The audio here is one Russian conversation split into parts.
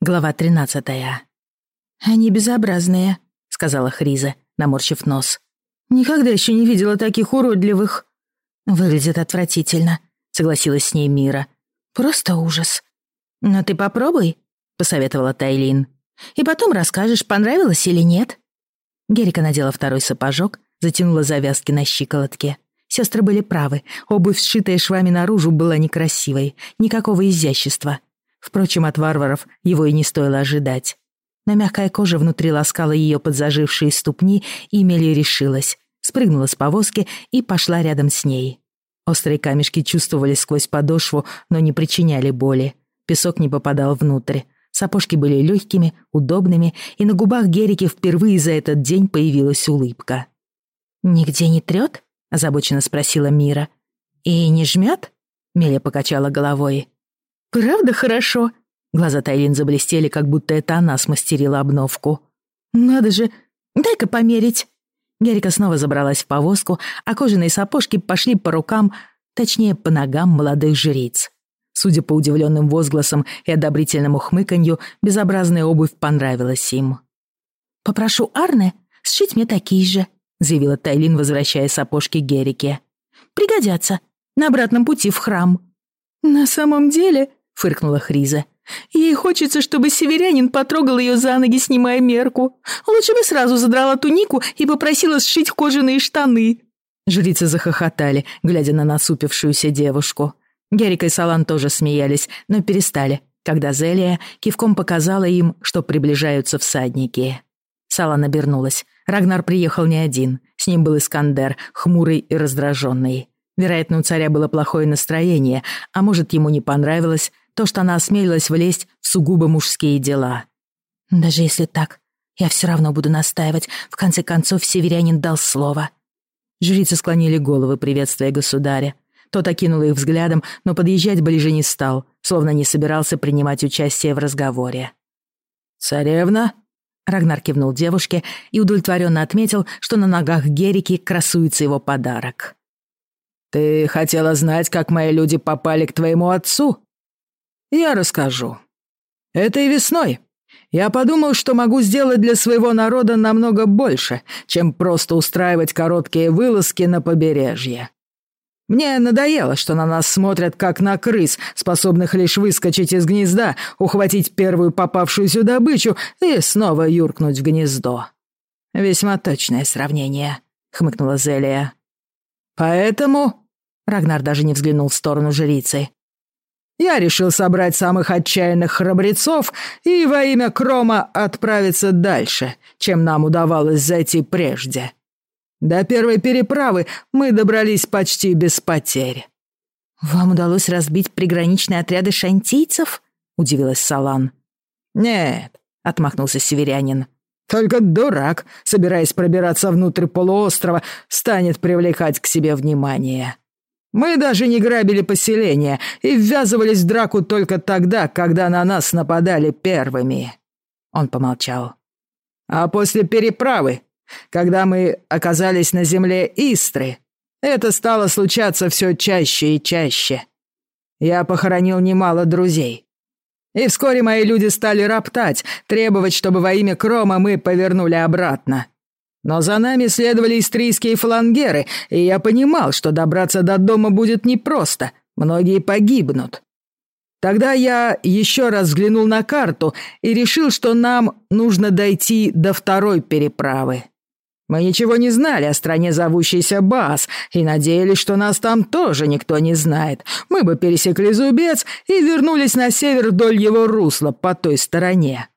Глава тринадцатая. «Они безобразные», — сказала Хриза, наморщив нос. «Никогда еще не видела таких уродливых». «Выглядит отвратительно», — согласилась с ней Мира. «Просто ужас». «Но ты попробуй», — посоветовала Тайлин. «И потом расскажешь, понравилось или нет». Герика надела второй сапожок, затянула завязки на щиколотке. Сестры были правы, обувь, сшитая швами наружу, была некрасивой, никакого изящества — Впрочем, от варваров его и не стоило ожидать. Но мягкая кожа внутри ласкала ее подзажившие ступни, и Мели решилась, спрыгнула с повозки и пошла рядом с ней. Острые камешки чувствовались сквозь подошву, но не причиняли боли. Песок не попадал внутрь. Сапожки были легкими, удобными, и на губах Герики впервые за этот день появилась улыбка. «Нигде не трёт?» — озабоченно спросила Мира. «И не жмёт?» — Меля покачала головой. «Правда хорошо?» Глаза Тайлин заблестели, как будто это она смастерила обновку. «Надо же! Дай-ка померить!» Герика снова забралась в повозку, а кожаные сапожки пошли по рукам, точнее, по ногам молодых жриц. Судя по удивленным возгласам и одобрительному хмыканью, безобразная обувь понравилась им. «Попрошу Арне сшить мне такие же», — заявила Тайлин, возвращая сапожки Герике. «Пригодятся на обратном пути в храм». «На самом деле», фыркнула Хриза. «Ей хочется, чтобы северянин потрогал ее за ноги, снимая мерку. Лучше бы сразу задрала тунику и попросила сшить кожаные штаны». Жрицы захохотали, глядя на насупившуюся девушку. Герика и Салан тоже смеялись, но перестали, когда Зелия кивком показала им, что приближаются всадники. Салан обернулась. Рагнар приехал не один. С ним был Искандер, хмурый и раздраженный. Вероятно, у царя было плохое настроение, а может, ему не понравилось, то, что она осмелилась влезть в сугубо мужские дела. «Даже если так, я все равно буду настаивать. В конце концов, северянин дал слово». Жрицы склонили головы, приветствуя государя. Тот окинул их взглядом, но подъезжать ближе не стал, словно не собирался принимать участие в разговоре. «Царевна?» Рагнар кивнул девушке и удовлетворенно отметил, что на ногах Герики красуется его подарок. «Ты хотела знать, как мои люди попали к твоему отцу?» Я расскажу. Этой весной я подумал, что могу сделать для своего народа намного больше, чем просто устраивать короткие вылазки на побережье. Мне надоело, что на нас смотрят как на крыс, способных лишь выскочить из гнезда, ухватить первую попавшуюся добычу и снова юркнуть в гнездо. «Весьма точное сравнение», — хмыкнула Зелия. «Поэтому...» — Рагнар даже не взглянул в сторону жрицы я решил собрать самых отчаянных храбрецов и во имя Крома отправиться дальше, чем нам удавалось зайти прежде. До первой переправы мы добрались почти без потерь. «Вам удалось разбить приграничные отряды шантийцев?» — удивилась Салан. «Нет», — отмахнулся северянин. «Только дурак, собираясь пробираться внутрь полуострова, станет привлекать к себе внимание». Мы даже не грабили поселение и ввязывались в драку только тогда, когда на нас нападали первыми». Он помолчал. «А после переправы, когда мы оказались на земле Истры, это стало случаться все чаще и чаще. Я похоронил немало друзей. И вскоре мои люди стали роптать, требовать, чтобы во имя Крома мы повернули обратно. Но за нами следовали истрийские флангеры, и я понимал, что добраться до дома будет непросто, многие погибнут. Тогда я еще раз взглянул на карту и решил, что нам нужно дойти до второй переправы. Мы ничего не знали о стране, зовущейся Баас, и надеялись, что нас там тоже никто не знает. Мы бы пересекли Зубец и вернулись на север вдоль его русла по той стороне.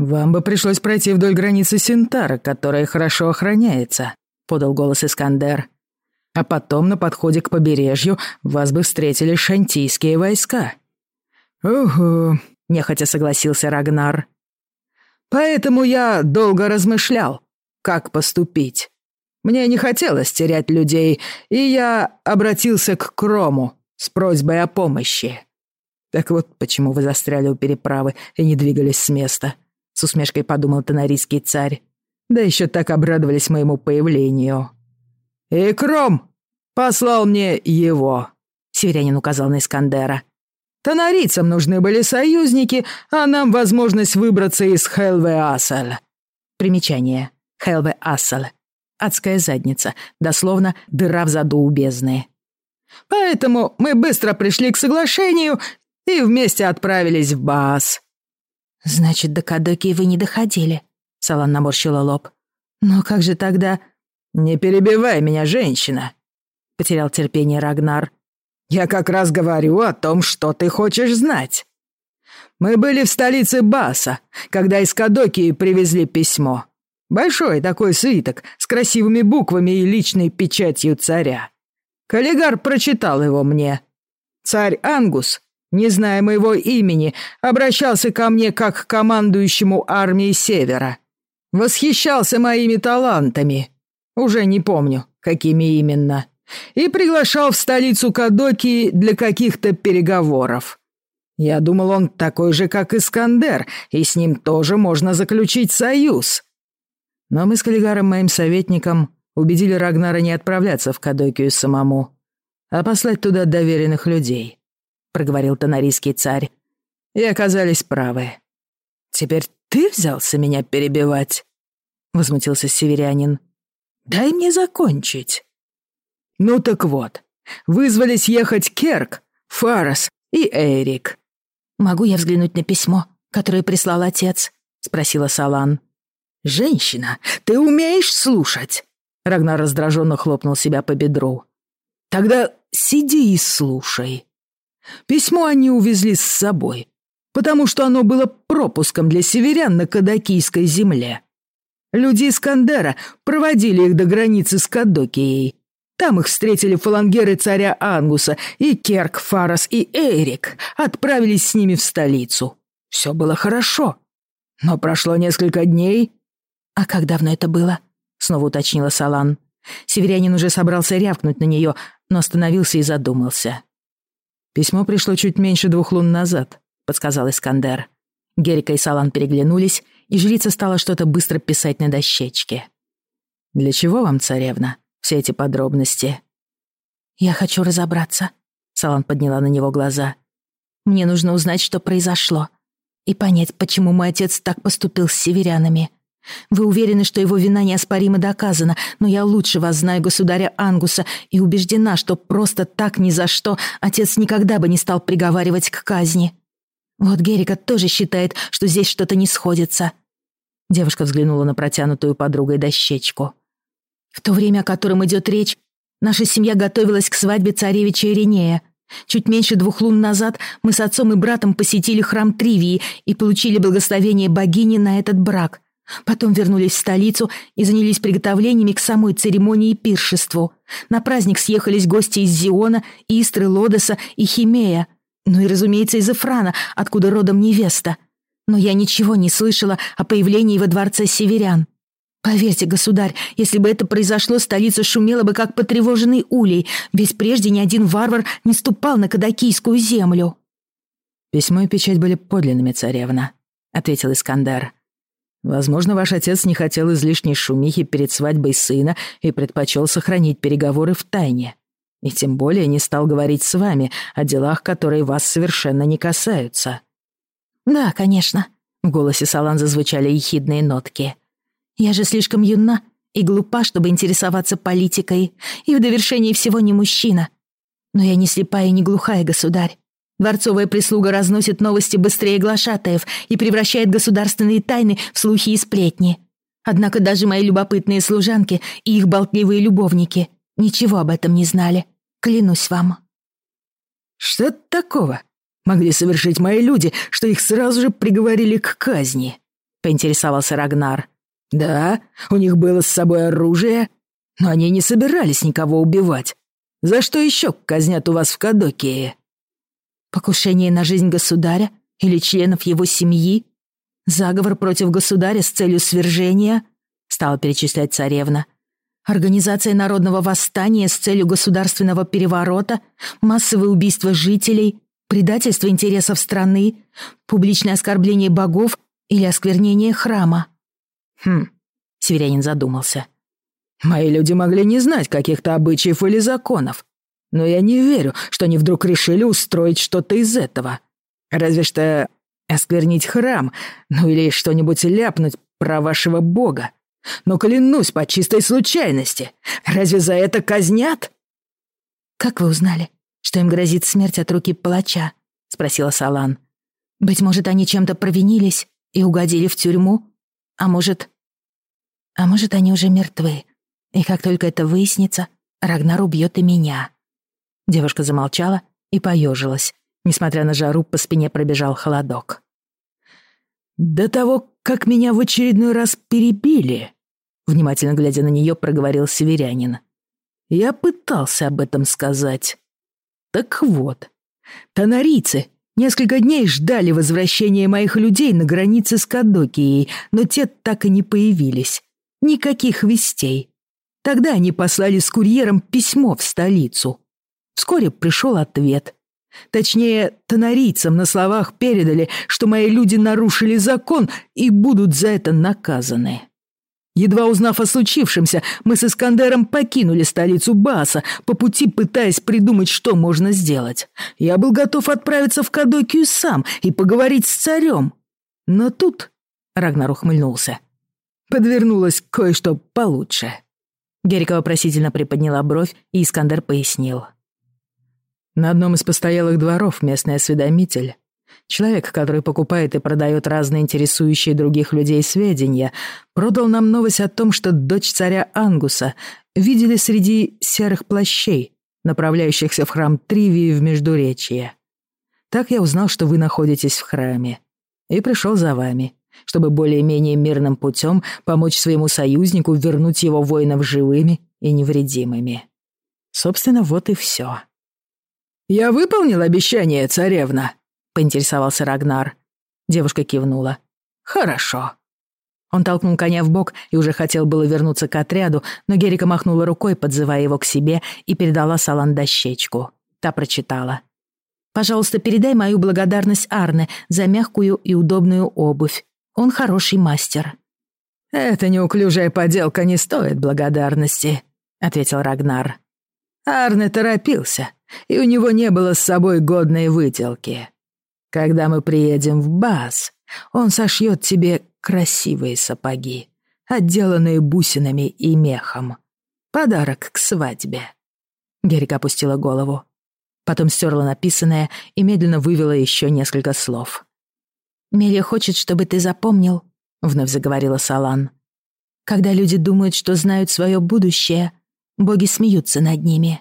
«Вам бы пришлось пройти вдоль границы Синтара, которая хорошо охраняется», — подал голос Искандер. «А потом на подходе к побережью вас бы встретили шантийские войска». «Угу», — нехотя согласился Рагнар. «Поэтому я долго размышлял, как поступить. Мне не хотелось терять людей, и я обратился к Крому с просьбой о помощи». «Так вот почему вы застряли у переправы и не двигались с места», с усмешкой подумал тонарийский царь. Да еще так обрадовались моему появлению. «И Кром послал мне его», — северянин указал на Искандера. Тонарийцам нужны были союзники, а нам возможность выбраться из Хелве-Ассаль». Примечание. Хелве-Ассаль. Адская задница. Дословно «дыра в заду у бездны». «Поэтому мы быстро пришли к соглашению и вместе отправились в Баас». «Значит, до Кадоки вы не доходили?» Салан наморщила лоб. «Но как же тогда...» «Не перебивай меня, женщина!» Потерял терпение Рагнар. «Я как раз говорю о том, что ты хочешь знать. Мы были в столице Баса, когда из Кадокии привезли письмо. Большой такой свиток с красивыми буквами и личной печатью царя. Каллигар прочитал его мне. Царь Ангус, не зная моего имени, обращался ко мне как к командующему армией Севера. Восхищался моими талантами. Уже не помню, какими именно. И приглашал в столицу Кадокии для каких-то переговоров. Я думал, он такой же, как Искандер, и с ним тоже можно заключить союз. Но мы с коллегаром моим советником убедили Рагнара не отправляться в Кадокию самому, а послать туда доверенных людей, — проговорил тонарийский царь. И оказались правы. Теперь ты взялся меня перебивать? — возмутился северянин. Дай мне закончить. Ну так вот, вызвались ехать Керк, Фарас и Эрик. «Могу я взглянуть на письмо, которое прислал отец?» — спросила Салан. «Женщина, ты умеешь слушать?» Рагнар раздраженно хлопнул себя по бедру. «Тогда сиди и слушай. Письмо они увезли с собой, потому что оно было пропуском для северян на Кадакийской земле. Люди Искандера проводили их до границы с Кадокией. Там их встретили фалангеры царя Ангуса, и Керк, Фарас и Эрик отправились с ними в столицу. Все было хорошо. Но прошло несколько дней, «А как давно это было?» — снова уточнила Салан. Северянин уже собрался рявкнуть на нее, но остановился и задумался. «Письмо пришло чуть меньше двух лун назад», — подсказал Искандер. Герика и Салан переглянулись, и жрица стала что-то быстро писать на дощечке. «Для чего вам, царевна, все эти подробности?» «Я хочу разобраться», — Салан подняла на него глаза. «Мне нужно узнать, что произошло, и понять, почему мой отец так поступил с северянами. Вы уверены, что его вина неоспоримо доказана, но я лучше вас знаю государя Ангуса и убеждена, что просто так ни за что отец никогда бы не стал приговаривать к казни. Вот Герика тоже считает, что здесь что-то не сходится». Девушка взглянула на протянутую подругой дощечку. «В то время, о котором идет речь, наша семья готовилась к свадьбе царевича Иринея. Чуть меньше двух лун назад мы с отцом и братом посетили храм Тривии и получили благословение богини на этот брак». Потом вернулись в столицу и занялись приготовлениями к самой церемонии пиршеству. На праздник съехались гости из Зиона, Истры, Лодоса и Химея. Ну и, разумеется, из Эфрана, откуда родом невеста. Но я ничего не слышала о появлении во дворце северян. Поверьте, государь, если бы это произошло, столица шумела бы, как потревоженный улей, ведь прежде ни один варвар не ступал на Кадакийскую землю. «Письмо и печать были подлинными, царевна», — ответил Искандер. Возможно, ваш отец не хотел излишней шумихи перед свадьбой сына и предпочел сохранить переговоры в тайне. И тем более не стал говорить с вами о делах, которые вас совершенно не касаются». «Да, конечно», — в голосе Салан зазвучали ехидные нотки. «Я же слишком юна и глупа, чтобы интересоваться политикой, и в довершении всего не мужчина. Но я не слепая и не глухая, государь. Дворцовая прислуга разносит новости быстрее глашатаев и превращает государственные тайны в слухи и сплетни. Однако даже мои любопытные служанки и их болтливые любовники ничего об этом не знали. Клянусь вам. «Что такого могли совершить мои люди, что их сразу же приговорили к казни?» — поинтересовался Рагнар. «Да, у них было с собой оружие, но они не собирались никого убивать. За что еще казнят у вас в Кадокии?» Покушение на жизнь государя или членов его семьи? Заговор против государя с целью свержения? Стала перечислять царевна. Организация народного восстания с целью государственного переворота? Массовые убийства жителей? Предательство интересов страны? Публичное оскорбление богов или осквернение храма? Хм, северянин задумался. Мои люди могли не знать каких-то обычаев или законов. Но я не верю, что они вдруг решили устроить что-то из этого. Разве что осквернить храм, ну или что-нибудь ляпнуть про вашего бога. Но клянусь по чистой случайности. Разве за это казнят?» «Как вы узнали, что им грозит смерть от руки палача?» — спросила Салан. «Быть может, они чем-то провинились и угодили в тюрьму? А может... А может, они уже мертвы, и как только это выяснится, Рагнар убьет и меня». Девушка замолчала и поежилась. Несмотря на жару, по спине пробежал холодок. «До того, как меня в очередной раз перебили», внимательно глядя на нее, проговорил северянин. «Я пытался об этом сказать. Так вот, тонарийцы несколько дней ждали возвращения моих людей на границе с Кадокией, но те так и не появились. Никаких вестей. Тогда они послали с курьером письмо в столицу. Вскоре пришел ответ. Точнее, тонарийцам на словах передали, что мои люди нарушили закон и будут за это наказаны. Едва узнав о случившемся, мы с Искандером покинули столицу Баса, по пути пытаясь придумать, что можно сделать. Я был готов отправиться в Кадокию сам и поговорить с царем. Но тут, — Рагнар ухмыльнулся, — подвернулось кое-что получше. Герика вопросительно приподняла бровь, и Искандер пояснил. На одном из постоялых дворов местный осведомитель Человек, который покупает и продает разные интересующие других людей сведения, продал нам новость о том, что дочь царя Ангуса видели среди серых плащей, направляющихся в храм Тривии в Междуречье. Так я узнал, что вы находитесь в храме. И пришел за вами, чтобы более-менее мирным путем помочь своему союзнику вернуть его воинов живыми и невредимыми. Собственно, вот и все. «Я выполнил обещание, царевна», — поинтересовался Рагнар. Девушка кивнула. «Хорошо». Он толкнул коня в бок и уже хотел было вернуться к отряду, но Герика махнула рукой, подзывая его к себе, и передала Салан дощечку. Та прочитала. «Пожалуйста, передай мою благодарность Арне за мягкую и удобную обувь. Он хороший мастер». «Эта неуклюжая поделка не стоит благодарности», — ответил Рагнар. Арне торопился, и у него не было с собой годной выделки. Когда мы приедем в Баз, он сошьет тебе красивые сапоги, отделанные бусинами и мехом. Подарок к свадьбе». Герика опустила голову. Потом стерла написанное и медленно вывела еще несколько слов. «Мелия хочет, чтобы ты запомнил», — вновь заговорила Салан. «Когда люди думают, что знают свое будущее, боги смеются над ними».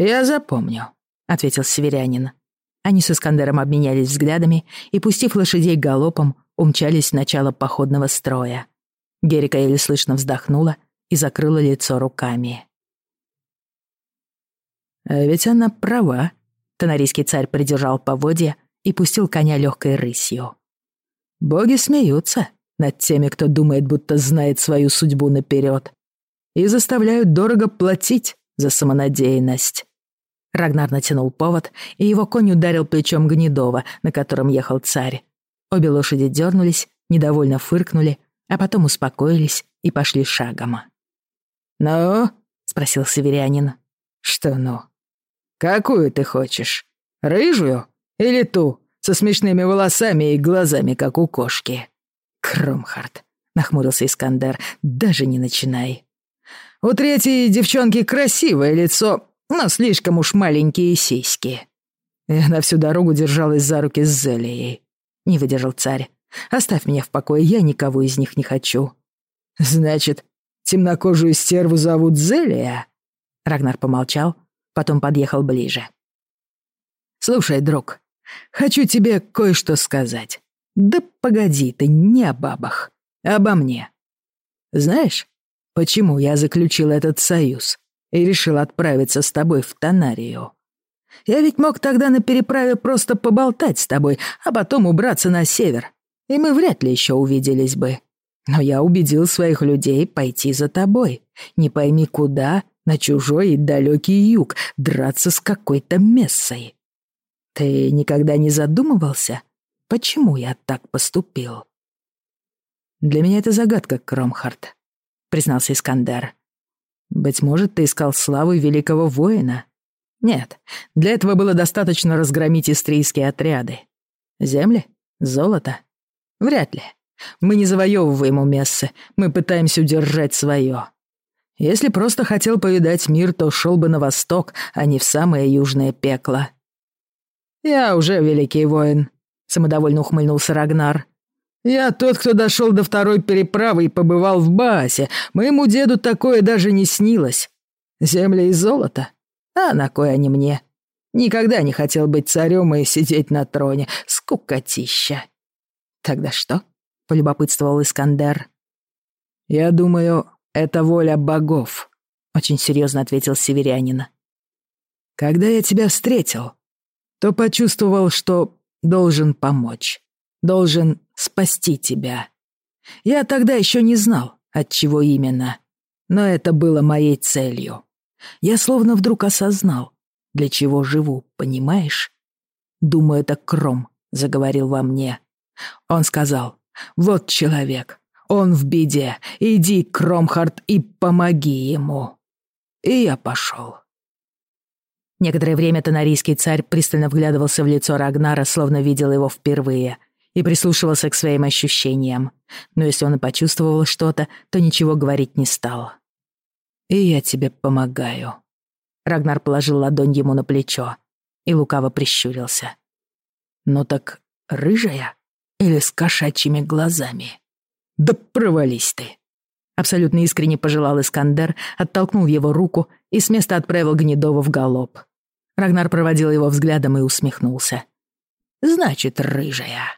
«Я запомню», — ответил северянин. Они с Искандером обменялись взглядами и, пустив лошадей галопом, умчались в начало походного строя. Герика еле слышно вздохнула и закрыла лицо руками. «А ведь она права», — тонарийский царь придержал поводья и пустил коня легкой рысью. «Боги смеются над теми, кто думает, будто знает свою судьбу наперед, и заставляют дорого платить за самонадеянность. Рагнар натянул повод, и его конь ударил плечом Гнедова, на котором ехал царь. Обе лошади дернулись, недовольно фыркнули, а потом успокоились и пошли шагом. «Ну?» — спросил северянин. «Что «ну»? Какую ты хочешь? Рыжую или ту, со смешными волосами и глазами, как у кошки?» «Кромхард», — нахмурился Искандер, — «даже не начинай». «У третьей девчонки красивое лицо, но слишком уж маленькие сиськи. И она всю дорогу держалась за руки с Зелией. Не выдержал царь. Оставь меня в покое, я никого из них не хочу. Значит, темнокожую стерву зовут Зелия? Рагнар помолчал, потом подъехал ближе. Слушай, друг, хочу тебе кое-что сказать. Да погоди ты, не о бабах, а обо мне. Знаешь, почему я заключил этот союз? И решил отправиться с тобой в Тонарию. Я ведь мог тогда на переправе просто поболтать с тобой, а потом убраться на север, и мы вряд ли еще увиделись бы. Но я убедил своих людей пойти за тобой, не пойми куда, на чужой и далекий юг, драться с какой-то мессой. Ты никогда не задумывался, почему я так поступил? Для меня это загадка, Кромхард, признался Искандер. Быть может, ты искал славы великого воина. Нет, для этого было достаточно разгромить истрийские отряды. Земли? Золото? Вряд ли. Мы не завоевываем у Мессы, мы пытаемся удержать свое. Если просто хотел повидать мир, то шел бы на восток, а не в самое южное пекло. «Я уже великий воин», — самодовольно ухмыльнулся Рагнар. «Я тот, кто дошел до второй переправы и побывал в Баасе. Моему деду такое даже не снилось. Земля и золото? А на кой они мне? Никогда не хотел быть царем и сидеть на троне. Скукотища». «Тогда что?» — полюбопытствовал Искандер. «Я думаю, это воля богов», — очень серьезно ответил северянин. «Когда я тебя встретил, то почувствовал, что должен помочь, должен спасти тебя. Я тогда еще не знал, от чего именно, но это было моей целью. Я словно вдруг осознал, для чего живу, понимаешь? Думаю, это Кром заговорил во мне. Он сказал, вот человек, он в беде, иди, Кромхард, и помоги ему. И я пошел. Некоторое время тонарийский царь пристально вглядывался в лицо Рагнара, словно видел его впервые, и прислушивался к своим ощущениям. Но если он и почувствовал что-то, то ничего говорить не стал. «И я тебе помогаю». Рагнар положил ладонь ему на плечо и лукаво прищурился. «Ну так рыжая или с кошачьими глазами?» «Да провались ты!» Абсолютно искренне пожелал Искандер, оттолкнул его руку и с места отправил Гнедова в галоп. Рагнар проводил его взглядом и усмехнулся. «Значит, рыжая».